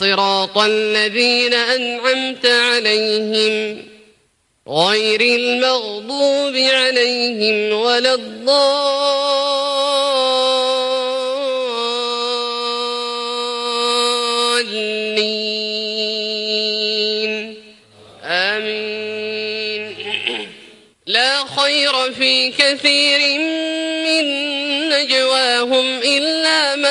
صراط الذين أنعمت عليهم غير المغضوب عليهم ولا الضالين. آمين. لا خير في كثير من نجواهم إلا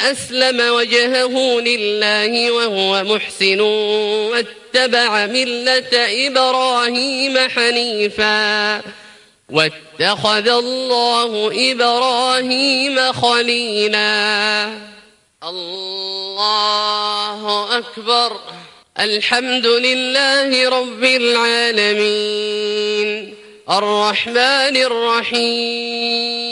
أسلم وجهه لله وهو محسن واتبع ملة إبراهيم حنيفا واتخذ الله إبراهيم خليلا. الله أكبر. الحمد لله رب العالمين. الرحمن الرحيم.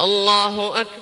الله أكبر.